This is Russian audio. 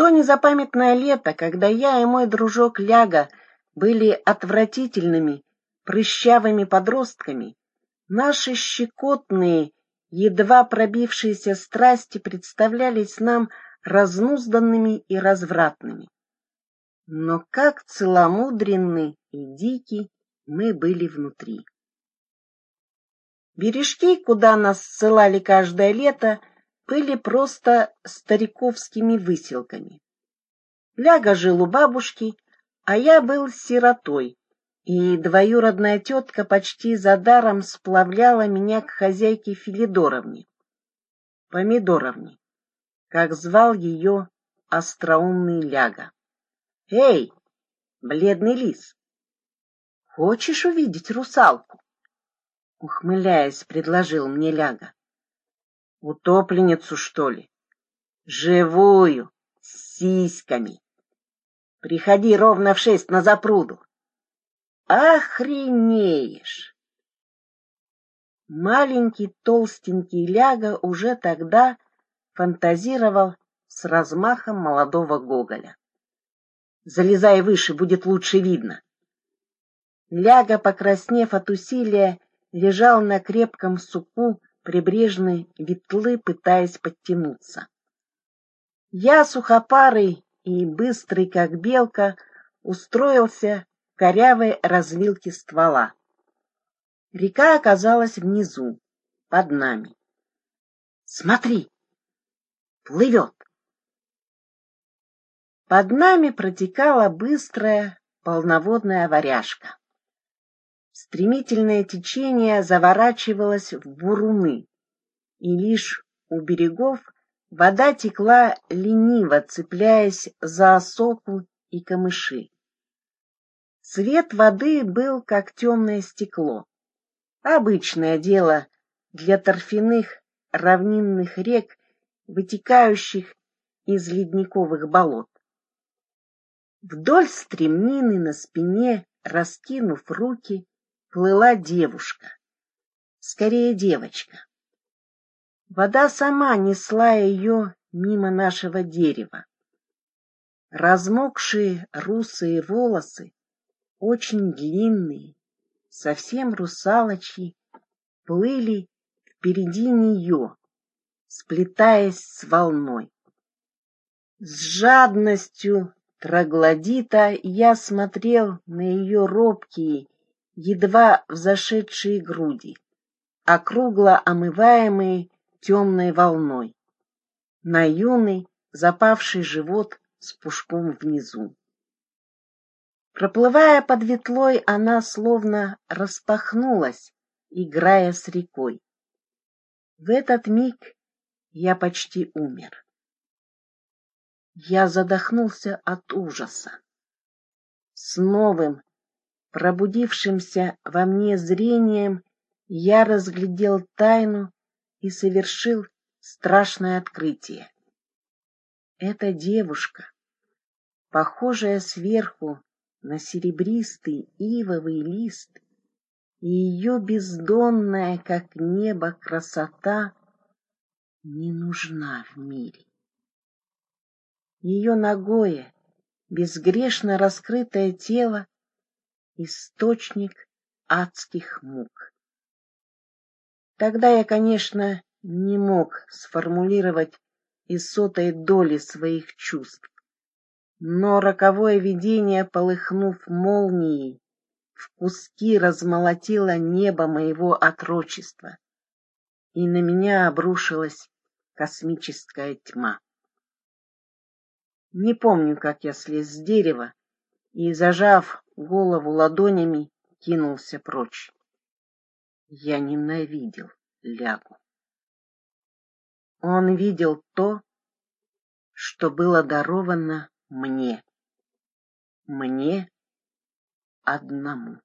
то незапамятное лето, когда я и мой дружок Ляга были отвратительными, прыщавыми подростками, наши щекотные, едва пробившиеся страсти представлялись нам разнузданными и развратными. Но как целомудренны и дики мы были внутри. Бережки, куда нас ссылали каждое лето, были просто стариковскими выселками. Ляга жил у бабушки, а я был сиротой, и двоюродная тетка почти за даром сплавляла меня к хозяйке Филидоровне, Помидоровне, как звал ее остроумный Ляга. «Эй, бледный лис, хочешь увидеть русалку?» Ухмыляясь, предложил мне Ляга. «Утопленницу, что ли? Живую, с сиськами. Приходи ровно в шесть на запруду. Охренеешь!» Маленький толстенький Ляга уже тогда фантазировал с размахом молодого Гоголя. Залезай выше, будет лучше видно. Ляга, покраснев от усилия, лежал на крепком суку прибрежной ветлы, пытаясь подтянуться. Я, сухопарый и быстрый, как белка, устроился в корявой развилке ствола. Река оказалась внизу, под нами. Смотри, плывет. Под нами протекала быстрая полноводная варяжка. Стремительное течение заворачивалось в буруны, и лишь у берегов вода текла лениво, цепляясь за осоку и камыши. Цвет воды был как темное стекло. Обычное дело для торфяных равнинных рек, вытекающих из ледниковых болот. Вдоль стремнины на спине, раскинув руки, плыла девушка. Скорее, девочка. Вода сама несла ее мимо нашего дерева. Размокшие русые волосы, очень длинные, совсем русалочьи, плыли впереди нее, сплетаясь с волной. С жадностью Троглодита я смотрел на ее робкие, едва взошедшие груди, округло омываемые темной волной, на юный запавший живот с пушком внизу. Проплывая под ветлой, она словно распахнулась, играя с рекой. В этот миг я почти умер. Я задохнулся от ужаса. С новым, пробудившимся во мне зрением, я разглядел тайну и совершил страшное открытие. Эта девушка, похожая сверху на серебристый ивовый лист, и ее бездонная, как небо, красота не нужна в мире ее ногое, безгрешно раскрытое тело — источник адских мук. Тогда я, конечно, не мог сформулировать и сотой доли своих чувств, но роковое видение, полыхнув молнией, в куски размолотило небо моего отрочества, и на меня обрушилась космическая тьма. Не помню, как я слез с дерева и, зажав голову ладонями, кинулся прочь. Я ненавидел лягу. Он видел то, что было даровано мне. Мне одному.